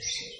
Jesus.